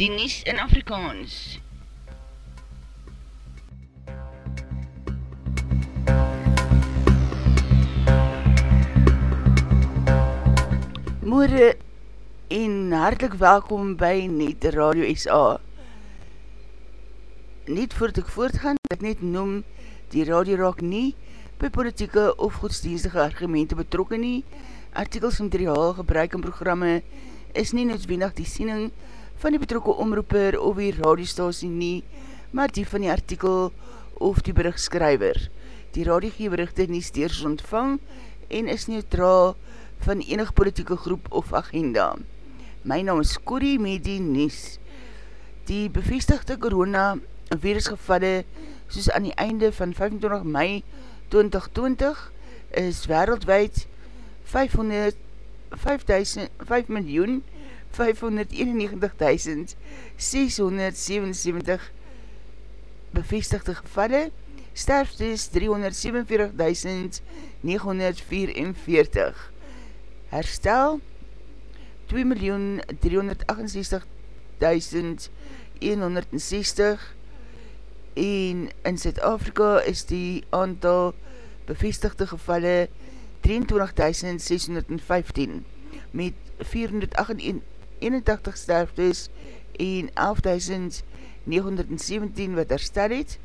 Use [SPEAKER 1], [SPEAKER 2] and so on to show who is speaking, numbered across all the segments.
[SPEAKER 1] die Nies in Afrikaans. Moore en hartelijk welkom by Net Radio SA. Net voordat ek voortgaan, ek net noem, die radio raak nie by politieke of godsdienstige argumente betrokken nie. Artikels en materiaal, gebruik en programme is nie noodwendig die siening van die betrokke omroeper of die radiostasie nie, maar die van die artikel of die berichtskryver. Die radiogeverichte nie steers ontvang en is neutraal van enig politieke groep of agenda. My naam is Corrie met die Nies. Die bevestigde corona virusgevalle soos aan die einde van 25 mei 2020 is wereldwijd 500 5 miljoen 591.677 bevestigde gevalle, sterftes 347.944 herstel 2.368.160 en in Zuid-Afrika is die aantal bevestigde gevalle 23.615 met 481 sterftes en 11.917 wat herstel het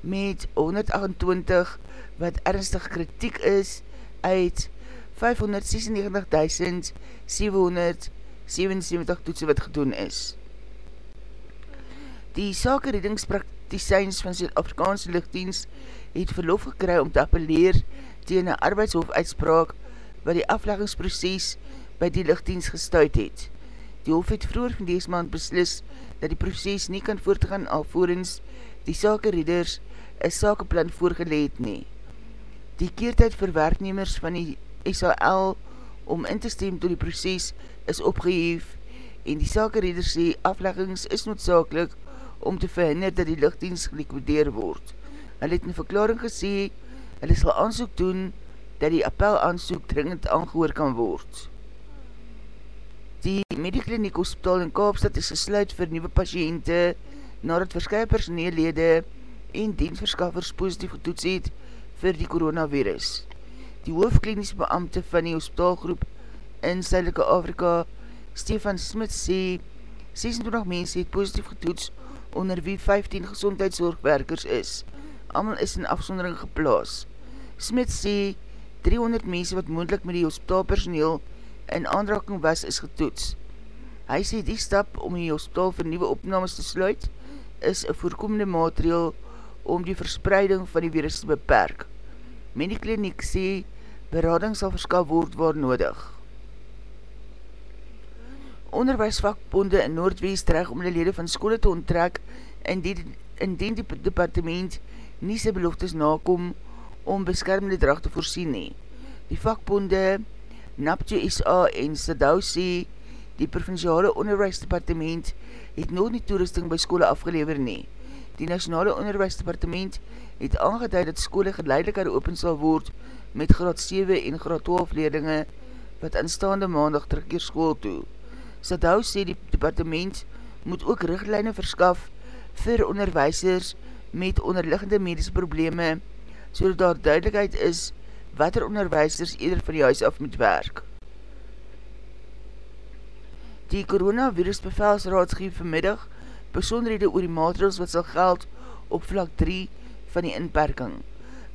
[SPEAKER 1] met 128 wat ernstig kritiek is uit 596.777 toetsen wat gedoen is. Die sakeredingspraktiseins van Zuid-Afrikaanse lichtdienst het verlof gekry om te appelleer tegen een arbeidshof uitspraak wat die afleggingsproces by die lichtdienst gestuid het. Die hof het vroeger van deze maand beslis dat die proces nie kan voortgaan alvorens die sakereders een sakeplan voorgeleid nie. Die keertijd vir werknemers van die SAL om in te stem toe die proces is opgeheef en die sakereder sê afleggings is noodzakelik om te verhinder dat die lichtdienst gelikwideer word. Hulle het in verklaring gesê, hulle sal aansoek doen dat die appel aansoek dringend aangehoor kan word. Die Medikliniek Hospital in Kaapstad is gesluit vir nieuwe patiënte nadat verskye personeellede en dienstverskaffers positief getoets het vir die coronavirus. Die hoofdkliniese beambte van die hospitaalgroep in Zuidelike Afrika, Stefan Smit, sê 26 mense het positief getoets onder wie 15 gezondheidszorgwerkers is. Amal is in afsondering geplaas. Smit sê 300 mense wat moendlik met die hospitaalpersoneel in aanraking was is getoets. Hy sê die stap om die hospitaal vir nieuwe opnames te sluit is een voorkomende maatregel om die verspreiding van die virus te beperk. Medikliniek sê, berading sal verskal word waar nodig. Onderwijsvakbonde in Noordwest trek om die lede van skole te onttrek indien, indien die departement nie sy beloftes nakom om beskermende drag te voorsien nie. Die vakbonde NAPTO SA en Sadou sê die provinciale onderwijsdepartement het nog nie toerusting by skole afgelever nie. Die nationale onderwijsdepartement het aangeduid dat skole geleidelik heropen sal word met graad 7 en graad 12 leerlinge wat aanstaande maandag terugkeer school toe. Sadou sê die departement moet ook richtlijne verskaf vir onderwijsers met onderliggende medische probleme so daar duidelijkheid is wat er onderwijsers eerder van die huis af moet werk. Die coronavirus bevelsraad geef vanmiddag besonderhede oor die maatregels wat sal geld op vlak 3 van die inperking.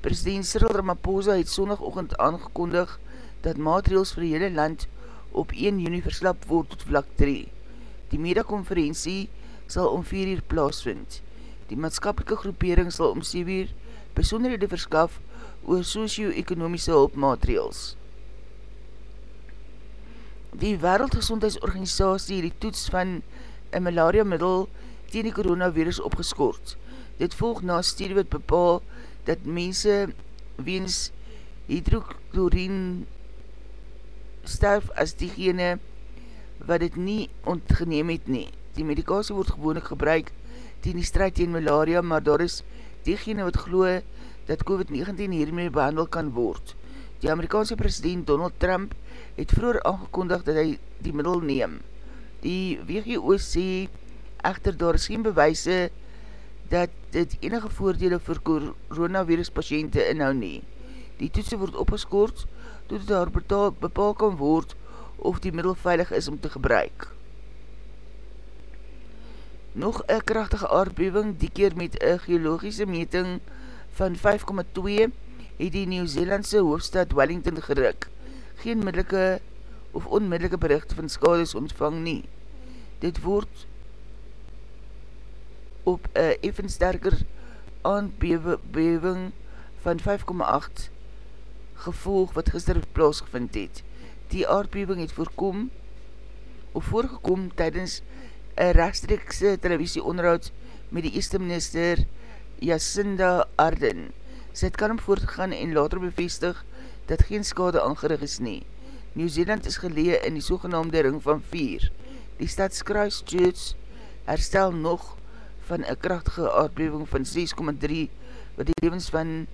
[SPEAKER 1] President Cyril Ramaphosa het sondagochtend aangekondig dat maatregels vir die hele land op 1 juni verslap word tot vlak 3. Die medakonferentie sal om 4 uur plaasvind. Die maatskapelike groepering sal om 7 uur besonderhede verskaf oor socio-economische hulpmaatregels. Die Wereldgezondheidsorganisatie het die toets van een malaria middel tegen die coronavirus opgeskoord. Dit volg na studie wat bepaal dat mense weens hydrochlorien sterf as diegene wat dit nie ontgeneem het nie. Die medikasie word gewoonlik gebruik tegen die strijd tegen malaria, maar daar is diegene wat geloo dat COVID-19 hiermee behandel kan word. Die Amerikaanse president Donald Trump het vroeger aangekondig dat hy die middel neem. Die WGO sê Echter daar is geen bewijse dat dit enige voordele vir coronavirus patiënte inhou nie. Die toetse word opgeskoord, tot daar bepaal kan word of die middel veilig is om te gebruik. Nog een krachtige aardbewing, die keer met een geologische meting van 5,2 het die Nieuw-Zeelandse hoofdstad Wellington geruk. Geen middelike of onmiddelike bericht van skades ontvang nie. Dit word op een even sterker aandbewing van 5,8 gevolg wat gister plaasgevind het. Die aardbewing het voorkom of voorgekom tydens een rechtstreekse televisie onderhoud met die eerste minister Jacinda Arden. Sy het kan hem voortgegaan en later bevestig dat geen skade aangerig is nie. Nieuw-Zeeland is gelee in die sogenaamde ring van 4. Die stad Christchurch herstel nog van een krachtige aardbewing van 6,3 wat die levens van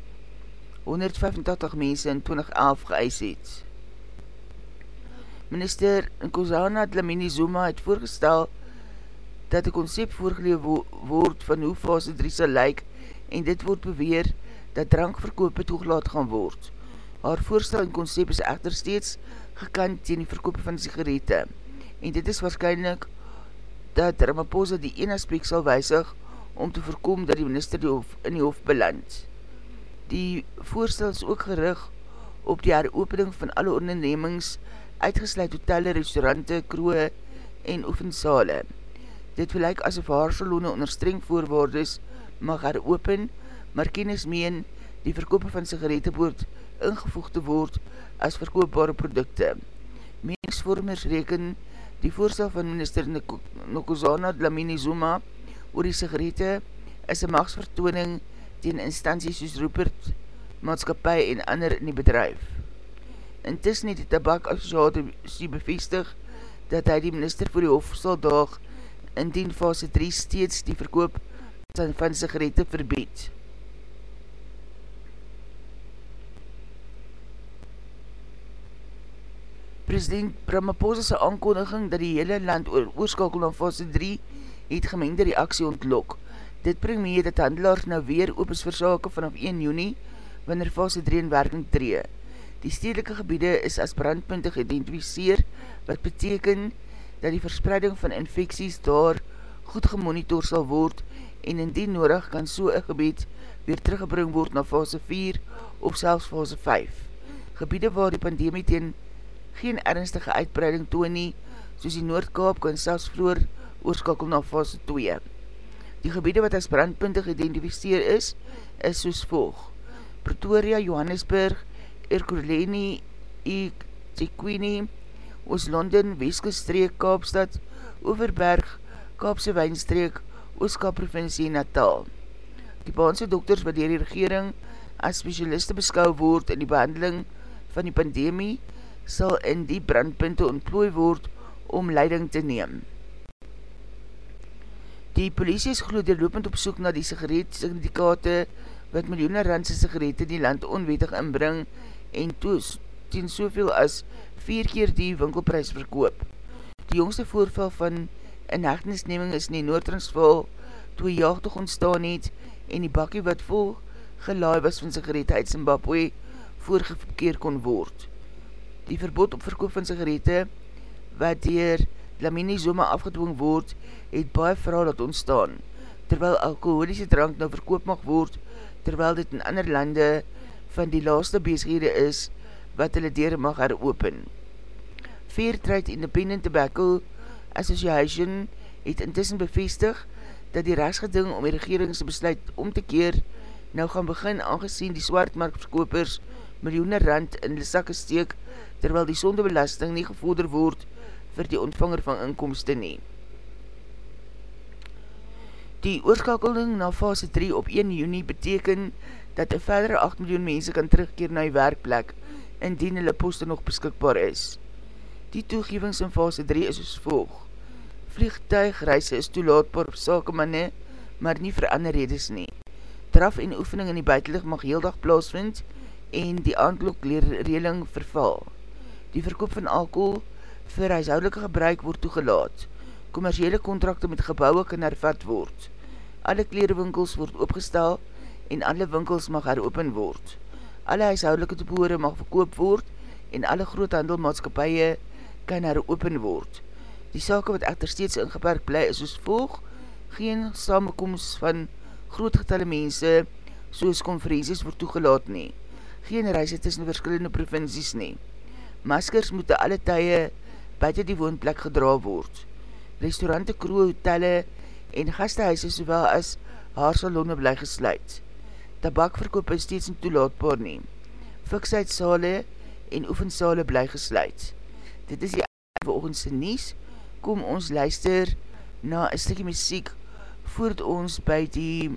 [SPEAKER 1] 185 mense in 2011 geëis het. Minister Nkosana Dlamini Zuma het voorgestel dat die concept voorgeleef word van hoe fase 3 sal lyk en dit word beweer dat drankverkoop toegelaat gaan word. Haar voorstel en concept is echter steeds gekant teen die verkoop van sigarette en dit is waarschijnlijk dat Ramaphosa die een aspekt sal weisig om te voorkom dat die minister die hof, in die hof beland. Die voorstel is ook gerig op die heropening van alle ondernemings uitgesluit hotelle, restaurante, kroe en oefensale. Dit verlijk asof haar salone onder streng voorwaardes mag heropen, maar kennis meen die verkoop van sigarette word ingevoeg te word as verkoopbare produkte. Meningsvormers reken die voorstel van minister Nokozana Dlamini Zuma oor die sigarette is een machtsvertooning teen instanties soos Rupert, Maatskapie en ander in die bedrijf. Intussen het die tabak associatie bevestig dat hy die minister voor die hof sal daag indien fase 3 steeds die verkoop van sigarette verbied. President Ramaphosa's aankondiging dat die hele land oor oorskakel na fase 3 het gemengde reaksie ontlok. Dit bring mee dat handelaars nou weer oop is vir sake vanaf 1 juni, wanneer fase 3 in werking tree. Die stedelike gebiede is as brandpunte geïdentificeer, wat beteken dat die verspreiding van infecties daar goed gemonitor sal word en indien nodig kan so een gebied weer teruggebring word na fase 4 of selfs fase 5. Gebiede waar die pandemie teen geen ernstige uitbreiding toon nie, soos die Noordkaap kan selfs vroer oorskakel na fase 2. Die gebiede wat as brandpunte geïdentificeer is, is soos volg. Pretoria, Johannesburg, Erkuleni, Etequini, Oost-London, Weskestreek, Kaapstad, Overberg, Kaapse Wijnstreek, Ooskap provincie Natal. Die baanse dokters wat dier die regering as specialiste beskou word in die behandeling van die pandemie, sal in die brandpunte ontplooi word om leiding te neem. Die politie is geloof lopend op soek na die sigaret-syndikate wat miljoene randse sigarette die land onwetig inbring en toes teen soveel as vier keer die winkelprys verkoop. Die jongste voorval van inhechtenisneming is in die Noordransval toe jaagtog ontstaan het en die bakkie wat vol gelaai was van sigarette uit Zimbabwe voorgekeer kon word. Die verbod op verkoop van sigarette wat dier Lamini Zoma afgedwong word, het baie verhaal dat ontstaan, terwyl alkoholische drank nou verkoop mag word, terwyl dit in ander lande van die laaste bezighede is, wat hulle deur mag heropen. Fairtrade Independent Tobacco Association het intussen bevestig, dat die rechtsgeding om die regeringsbesluit om te keer nou gaan begin aangezien die swaardmarktverkopers miljoene rand in die sakke steek, terwyl die sondebelasting nie gevoeder word vir die ontvanger van inkomste nie. Die oorskakeling na fase 3 op 1 juni beteken dat een verdere 8 miljoen mense kan terugkeer na die werkplek indien hulle poste nog beskikbaar is. Die toegevings in fase 3 is as volg. Vliegtuigreise is toelaatbaar op sakemanne, maar nie vir ander redes nie. Draf en oefening in die buitenlig mag heel dag plaasvind en die aandlok leerreling verval. Die verkoop van alcohol vir huishoudelike gebruik word toegelaat.
[SPEAKER 2] Commerciële contracte met gebouwe kan hervat word. Alle klerewinkels word opgestel en alle winkels mag heropen word. Alle huishoudelike teboere mag verkoop word en alle groothandelmaatskapie kan heropen word. Die sake wat echter steeds ingeperk bly is soos volg, geen samenkomst van groot getalle mense soos konferenties word toegelaat nie. Geen reise tussen verskillende provincies nie. Maskers moet alle tye buiten die woonplek gedra word. Restaurante, kroe, hotelle en gastehuise sowel as haarsalonne bly gesluit. Tabakverkoop is steeds nie toelaatbaar nie. Fiksheidsale en oefensale bly gesluit. Dit is die volgendse nies. Kom ons luister na een stikkie muziek voordat ons by die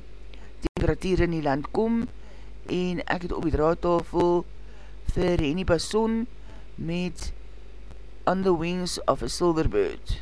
[SPEAKER 2] temperatuur in die land kom en ek het op die draadtafel vir Henny Basson met On the Wings of a Silver Bird.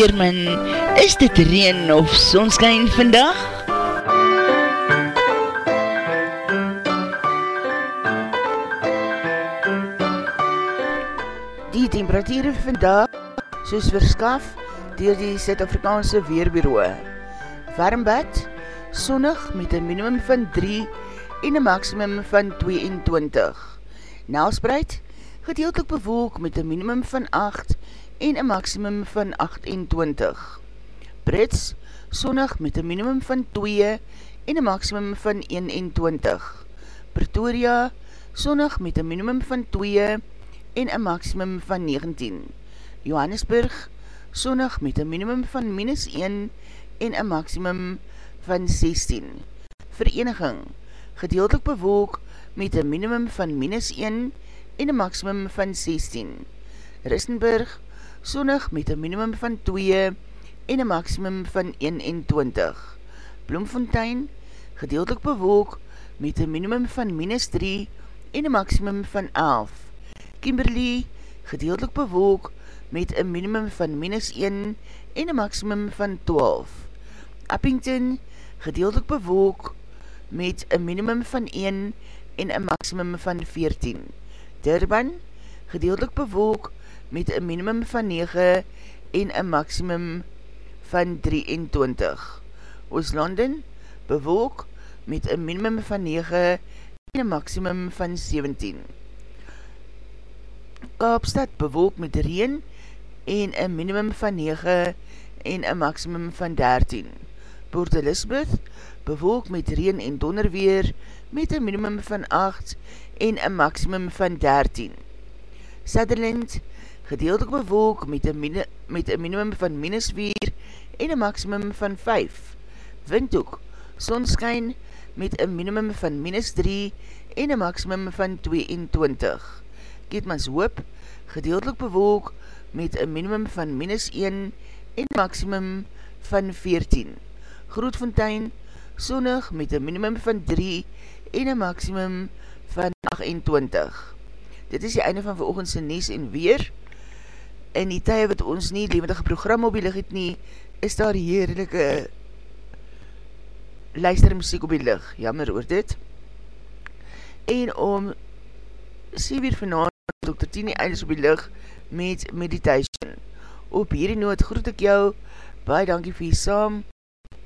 [SPEAKER 1] Weerman, is dit reen of sonskijn vandag? Die temperatuur vandag soos verskaf dier die Zuid-Afrikaanse Weerbureau. Warmbad, sonnig met een minimum van 3 en een maximum van 22. Nelspreid, gedeeltelik bewolk met een minimum van 8 en een maximum van 28. Brits, sonnig met een minimum van 2 en een maximum van 21. Pretoria, sonnig met een minimum van 2 en een maximum van 19. Johannesburg, sonnig met een minimum van minus 1 en een maximum van 16. Vereniging, gedeeltelik bewolk met een minimum van minus 1 en een maximum van 16. Rissenburg, sonnig met een minimum van 2 en een maximum van 21. Bloemfontein, gedeeltelik bewolk met een minimum van minus 3 en een maximum van 11. Kimberley, gedeeltelik bewolk met een minimum van minus 1 en een maximum van 12. Uppington, gedeeltelik bewolk met een minimum van 1 en een maximum van 14. Durban, gedeeltelik bewolk met een minimum van 9 en een maximum van 23. Ooslanden, bewolk met een minimum van 9 en een maximum van 17. Kaapstad, bewolk met reen en een minimum van 9 en een maximum van 13. Port Elizabeth, bewolk met reen en donderweer met een minimum van 8 en een maximum van 13. Sutherland, gedeeltelik bewolk met een, min met een minimum van minus 4 en een maximum van 5. Windhoek, sonskijn met een minimum van minus 3 en een maximum van 22. Keetmans hoop, gedeeltelik bewolk met een minimum van minus 1 en een maximum van 14. Grootfontein, sonnig met een minimum van 3 en een maximum van 28. Dit is die einde van veroogendse Nies en Weer. In die tye wat ons nie levendige program op die lig het nie, is daar heerlijke luistermuziek op die lig. Jammer oor dit. En om 7 uur vanavond Dr. Tini eindig op die lig met meditation. Op hierdie noot groet ek jou, baie dankie vir jy saam,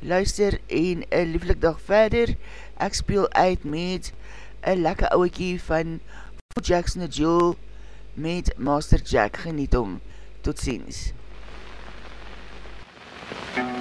[SPEAKER 1] luister en een lieflik dag verder, ek speel uit met een lekker ouwekie van Jackson en Jewel met Master Jack, geniet om, tot ziens.
[SPEAKER 3] It's